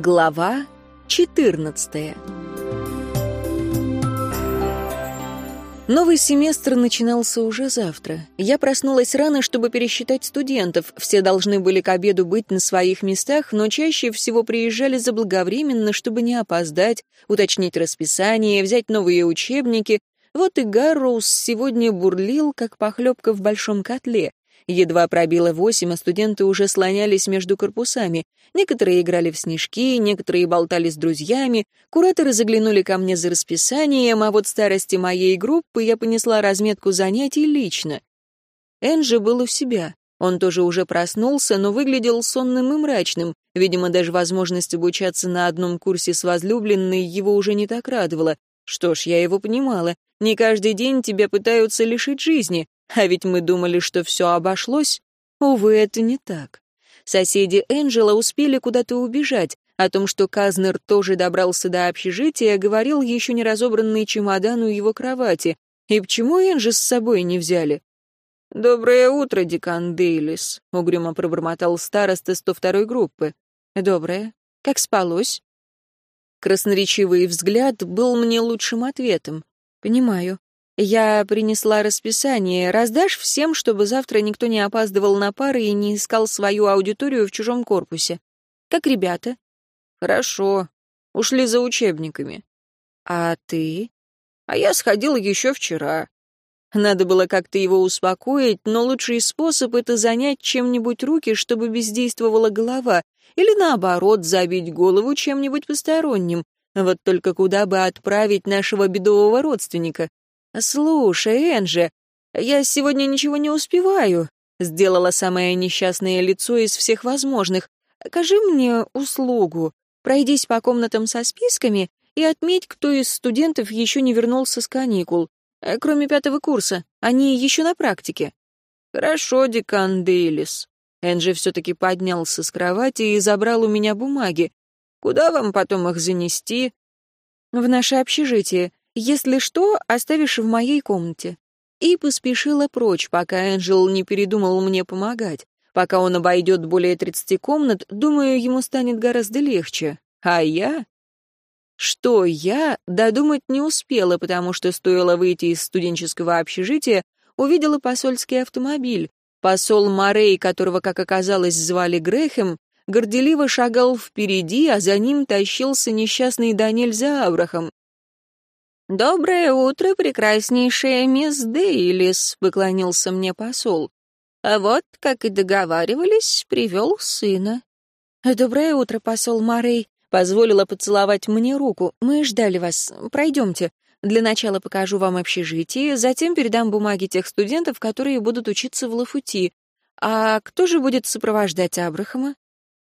Глава 14 Новый семестр начинался уже завтра. Я проснулась рано, чтобы пересчитать студентов. Все должны были к обеду быть на своих местах, но чаще всего приезжали заблаговременно, чтобы не опоздать, уточнить расписание, взять новые учебники. Вот и Гарроус сегодня бурлил, как похлебка в большом котле. Едва пробило восемь, а студенты уже слонялись между корпусами. Некоторые играли в снежки, некоторые болтали с друзьями. Кураторы заглянули ко мне за расписанием, а вот старости моей группы я понесла разметку занятий лично. Энджи был у себя. Он тоже уже проснулся, но выглядел сонным и мрачным. Видимо, даже возможность обучаться на одном курсе с возлюбленной его уже не так радовала. Что ж, я его понимала. Не каждый день тебя пытаются лишить жизни. А ведь мы думали, что все обошлось. Увы, это не так. Соседи Энджела успели куда-то убежать. О том, что Казнер тоже добрался до общежития, говорил еще не разобранный чемодан у его кровати. И почему Энджи с собой не взяли? «Доброе утро, декан Дейлис», — угрюмо пробормотал староста 102-й группы. «Доброе. Как спалось?» Красноречивый взгляд был мне лучшим ответом. «Понимаю. Я принесла расписание. Раздашь всем, чтобы завтра никто не опаздывал на пары и не искал свою аудиторию в чужом корпусе. Как ребята? Хорошо. Ушли за учебниками. А ты? А я сходил еще вчера. Надо было как-то его успокоить, но лучший способ — это занять чем-нибудь руки, чтобы бездействовала голова, или наоборот, забить голову чем-нибудь посторонним. Вот только куда бы отправить нашего бедового родственника? «Слушай, Энджи, я сегодня ничего не успеваю», — сделала самое несчастное лицо из всех возможных. «Окажи мне услугу. Пройдись по комнатам со списками и отметь, кто из студентов еще не вернулся с каникул. Э, кроме пятого курса. Они еще на практике». «Хорошо, декан Дейлис». Энджи все-таки поднялся с кровати и забрал у меня бумаги. «Куда вам потом их занести?» «В наше общежитие. Если что, оставишь в моей комнате». И поспешила прочь, пока Энджел не передумал мне помогать. Пока он обойдет более тридцати комнат, думаю, ему станет гораздо легче. А я? Что я, додумать не успела, потому что стоило выйти из студенческого общежития, увидела посольский автомобиль. Посол Морей, которого, как оказалось, звали Грехем, горделиво шагал впереди, а за ним тащился несчастный Даниэль за Абрахам. «Доброе утро, прекраснейшая мисс Дейлис», — поклонился мне посол. «А вот, как и договаривались, привел сына». «Доброе утро, посол Марей», — позволила поцеловать мне руку. «Мы ждали вас. Пройдемте. Для начала покажу вам общежитие, затем передам бумаги тех студентов, которые будут учиться в Лафути. А кто же будет сопровождать Абрахама?»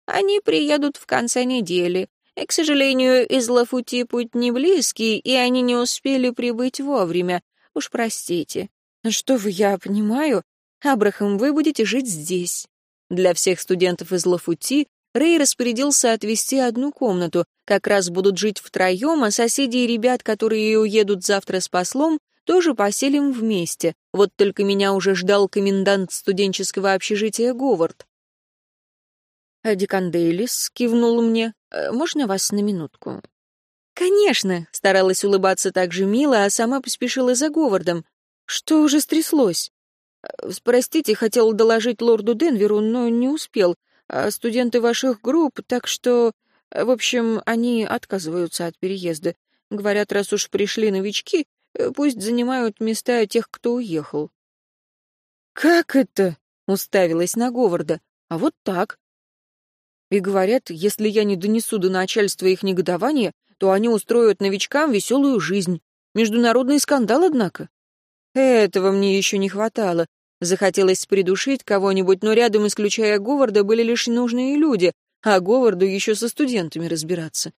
«Они приедут в конце недели. И, к сожалению, из Лафути путь не близкий, и они не успели прибыть вовремя. Уж простите. Что вы, я понимаю. Абрахам, вы будете жить здесь. Для всех студентов из Лафути Рэй распорядился отвести одну комнату. Как раз будут жить втроем, а соседи и ребят, которые уедут завтра с послом, тоже поселим вместе. Вот только меня уже ждал комендант студенческого общежития Говард. «Декан Дейлис», — кивнул мне, «Э, «можно вас на минутку?» «Конечно», — старалась улыбаться так же мило, а сама поспешила за Говардом. «Что уже стряслось?» «Э, «Простите, хотел доложить лорду Денверу, но не успел. А студенты ваших групп, так что...» э, «В общем, они отказываются от переезда. Говорят, раз уж пришли новички, пусть занимают места тех, кто уехал». «Как это?» — уставилась на Говарда. «А вот так. И говорят, если я не донесу до начальства их негодования, то они устроят новичкам веселую жизнь. Международный скандал, однако. Этого мне еще не хватало. Захотелось придушить кого-нибудь, но рядом, исключая Говарда, были лишь нужные люди, а Говарду еще со студентами разбираться.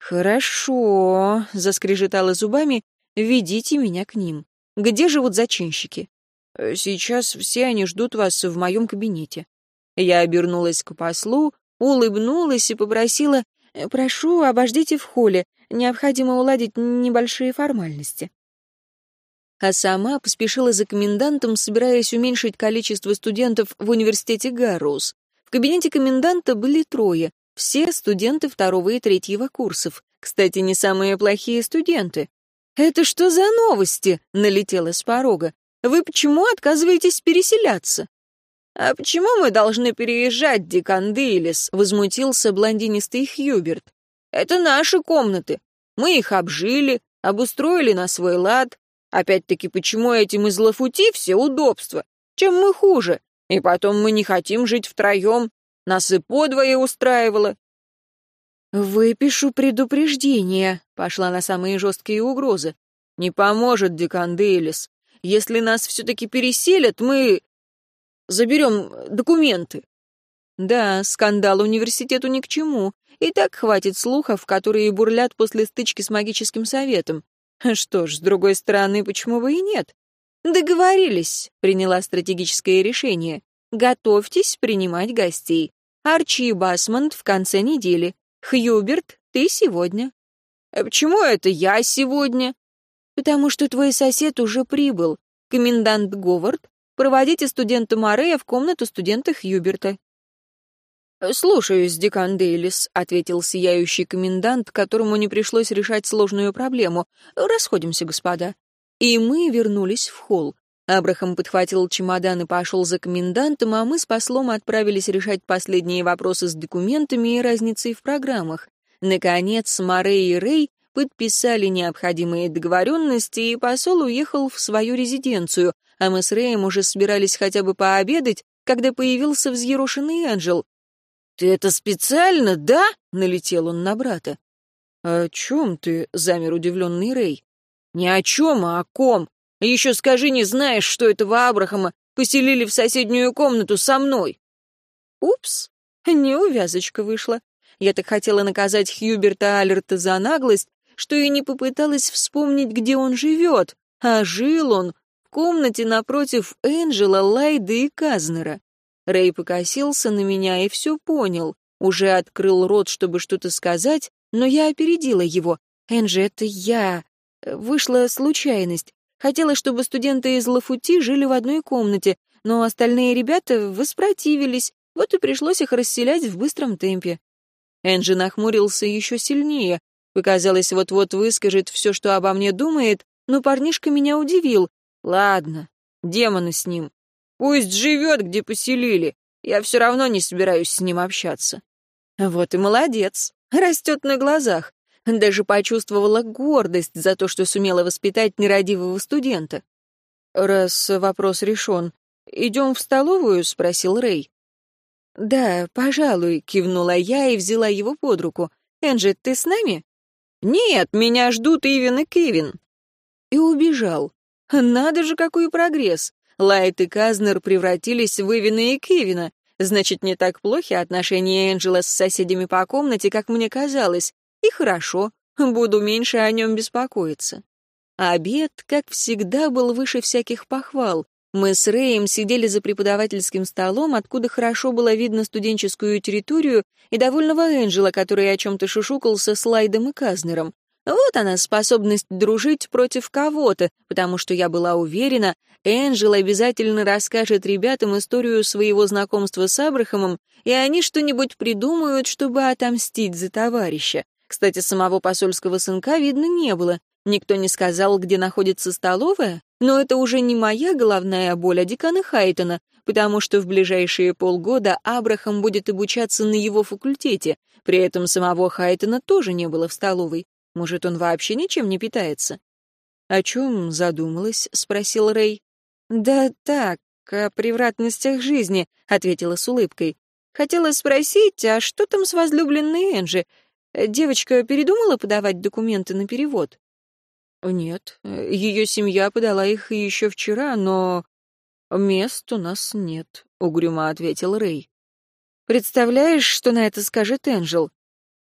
«Хорошо», — заскрежетала зубами, — «ведите меня к ним. Где живут зачинщики?» «Сейчас все они ждут вас в моем кабинете». Я обернулась к послу, улыбнулась и попросила «Э, «Прошу, обождите в холле, необходимо уладить небольшие формальности». А сама поспешила за комендантом, собираясь уменьшить количество студентов в университете Гарроуз. В кабинете коменданта были трое. Все студенты второго и третьего курсов. Кстати, не самые плохие студенты. «Это что за новости?» — налетела с порога. «Вы почему отказываетесь переселяться?» «А почему мы должны переезжать, Дикан Дейлис?» — возмутился блондинистый Хьюберт. «Это наши комнаты. Мы их обжили, обустроили на свой лад. Опять-таки, почему этим из Лафути все удобства? Чем мы хуже? И потом мы не хотим жить втроем. Нас и подвое устраивало. «Выпишу предупреждение», — пошла на самые жесткие угрозы. «Не поможет, Декан Дейлис. Если нас все-таки переселят, мы заберем документы». Да, скандал университету ни к чему. И так хватит слухов, которые бурлят после стычки с магическим советом. Что ж, с другой стороны, почему бы и нет? Договорились, приняла стратегическое решение. Готовьтесь принимать гостей. Арчи и Басмонт в конце недели. Хьюберт, ты сегодня. А почему это я сегодня? Потому что твой сосед уже прибыл. Комендант Говард, проводите студента Морея в комнату студента Хьюберта. «Слушаюсь, декан Дейлис», — ответил сияющий комендант, которому не пришлось решать сложную проблему. «Расходимся, господа». И мы вернулись в холл. Абрахам подхватил чемодан и пошел за комендантом, а мы с послом отправились решать последние вопросы с документами и разницей в программах. Наконец, Морей и Рэй подписали необходимые договоренности, и посол уехал в свою резиденцию, а мы с Рэем уже собирались хотя бы пообедать, когда появился взъерошенный Энджел. «Ты это специально, да?» — налетел он на брата. «О чем ты?» — замер удивленный Рэй. «Не о чем, а о ком. Еще скажи, не знаешь, что этого Абрахама поселили в соседнюю комнату со мной?» «Упс, неувязочка вышла. Я так хотела наказать Хьюберта Алерта за наглость, что и не попыталась вспомнить, где он живет, а жил он комнате напротив Энджела, Лайды и Казнера. Рэй покосился на меня и все понял. Уже открыл рот, чтобы что-то сказать, но я опередила его. «Энджи, это я. Вышла случайность. Хотела, чтобы студенты из Лафути жили в одной комнате, но остальные ребята воспротивились, вот и пришлось их расселять в быстром темпе. Энджи нахмурился еще сильнее. Показалось, вот-вот выскажет все, что обо мне думает, но парнишка меня удивил. Ладно, демоны с ним. Пусть живет, где поселили. Я все равно не собираюсь с ним общаться. Вот и молодец. Растет на глазах. Даже почувствовала гордость за то, что сумела воспитать нерадивого студента. «Раз вопрос решен, идем в столовую?» — спросил Рэй. «Да, пожалуй», — кивнула я и взяла его под руку. «Энджи, ты с нами?» «Нет, меня ждут Ивен и Кевин». И убежал. Надо же, какой прогресс. Лайт и Казнер превратились в Ивена и Кевина. Значит, не так плохи отношения Энджела с соседями по комнате, как мне казалось. И хорошо, буду меньше о нем беспокоиться. Обед, как всегда, был выше всяких похвал. Мы с Рэем сидели за преподавательским столом, откуда хорошо было видно студенческую территорию и довольного Энджела, который о чем-то шушукался с Лайтом и Казнером. Вот она, способность дружить против кого-то, потому что я была уверена, Энджел обязательно расскажет ребятам историю своего знакомства с Абрахамом, и они что-нибудь придумают, чтобы отомстить за товарища. Кстати, самого посольского сынка видно не было. Никто не сказал, где находится столовая, но это уже не моя головная боль, а декана Хайтона, потому что в ближайшие полгода Абрахам будет обучаться на его факультете, при этом самого Хайтона тоже не было в столовой. Может, он вообще ничем не питается? «О чем задумалась?» — спросил Рэй. «Да так, о превратностях жизни», — ответила с улыбкой. «Хотела спросить, а что там с возлюбленной Энджи? Э, девочка передумала подавать документы на перевод? Нет, ее семья подала их еще вчера, но мест у нас нет, угрюмо ответил Рэй. Представляешь, что на это скажет Энджел?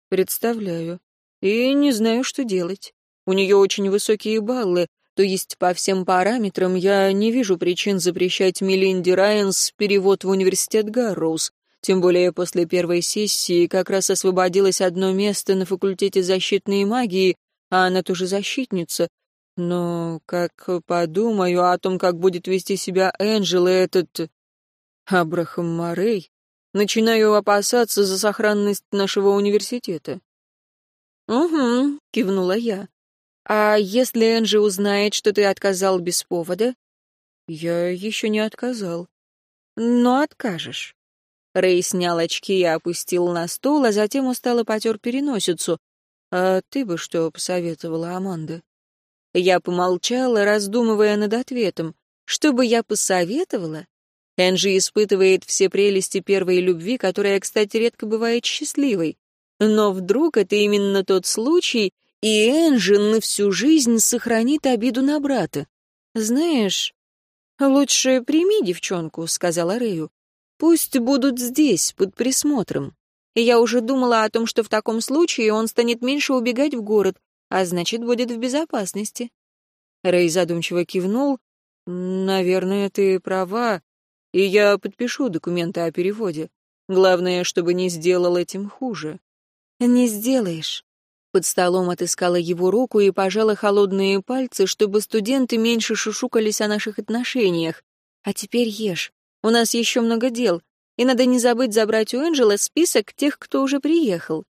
Представляю. И не знаю, что делать. У нее очень высокие баллы, то есть по всем параметрам я не вижу причин запрещать Мелинде Райанс перевод в университет Гарроуз. Тем более после первой сессии как раз освободилось одно место на факультете защитной магии, а она тоже защитница. Но как подумаю о том, как будет вести себя Энджел и этот... Абрахам Морей, Начинаю опасаться за сохранность нашего университета». «Угу», — кивнула я. «А если Энджи узнает, что ты отказал без повода?» «Я еще не отказал». «Но откажешь». Рэй снял очки и опустил на стол, а затем устало потер переносицу. «А ты бы что посоветовала, Аманда?» Я помолчала, раздумывая над ответом. «Что бы я посоветовала?» Энджи испытывает все прелести первой любви, которая, кстати, редко бывает счастливой. Но вдруг это именно тот случай, и Энджи на всю жизнь сохранит обиду на брата. «Знаешь, лучше прими девчонку», — сказала Рэю. «Пусть будут здесь, под присмотром. Я уже думала о том, что в таком случае он станет меньше убегать в город, а значит, будет в безопасности». Рэй задумчиво кивнул. «Наверное, ты права и я подпишу документы о переводе. Главное, чтобы не сделал этим хуже». «Не сделаешь». Под столом отыскала его руку и пожала холодные пальцы, чтобы студенты меньше шушукались о наших отношениях. «А теперь ешь. У нас еще много дел, и надо не забыть забрать у Энджела список тех, кто уже приехал».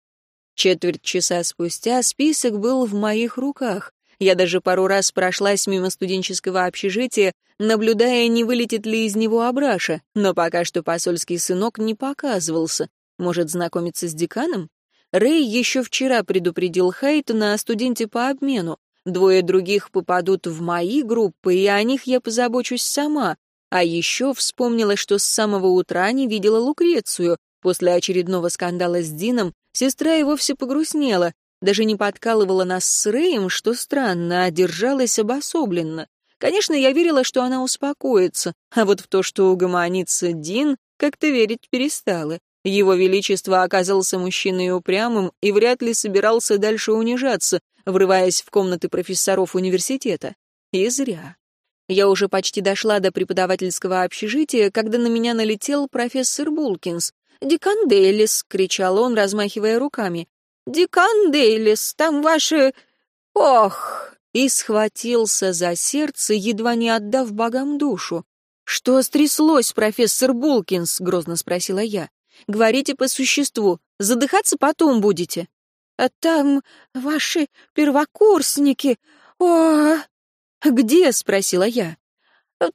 Четверть часа спустя список был в моих руках. Я даже пару раз прошлась мимо студенческого общежития, наблюдая, не вылетит ли из него Абраша, но пока что посольский сынок не показывался. Может, знакомиться с деканом? Рэй еще вчера предупредил Хейтона о студенте по обмену. Двое других попадут в мои группы, и о них я позабочусь сама. А еще вспомнила, что с самого утра не видела Лукрецию. После очередного скандала с Дином сестра и вовсе погрустнела, даже не подкалывала нас с Рэем, что странно, а держалась обособленно. Конечно, я верила, что она успокоится, а вот в то, что угомонится Дин, как-то верить перестала. Его Величество оказался мужчиной упрямым и вряд ли собирался дальше унижаться, врываясь в комнаты профессоров университета. И зря. Я уже почти дошла до преподавательского общежития, когда на меня налетел профессор Булкинс. «Декан Дейлис!» — кричал он, размахивая руками. «Декан Дейлис, там ваши... Ох!» И схватился за сердце, едва не отдав богам душу. «Что стряслось, профессор Булкинс?» — грозно спросила я. «Говорите по существу. Задыхаться потом будете». «А там ваши первокурсники. О!» «Где?» — спросила я.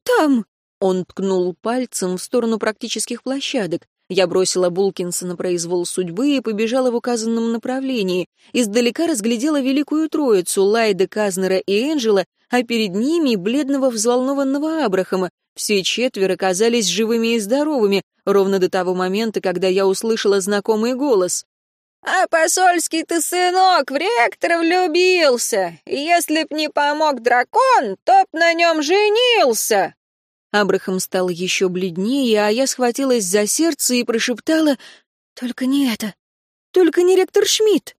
«Там». Он ткнул пальцем в сторону практических площадок. Я бросила Булкинса на произвол судьбы и побежала в указанном направлении. Издалека разглядела великую троицу Лайда, Казнера и Энджела, а перед ними бледного взволнованного Абрахама. Все четверо казались живыми и здоровыми, ровно до того момента, когда я услышала знакомый голос. «А посольский ты сынок в ректора влюбился! Если б не помог дракон, то б на нем женился!» Абрахам стал еще бледнее, а я схватилась за сердце и прошептала «Только не это! Только не ректор Шмидт!»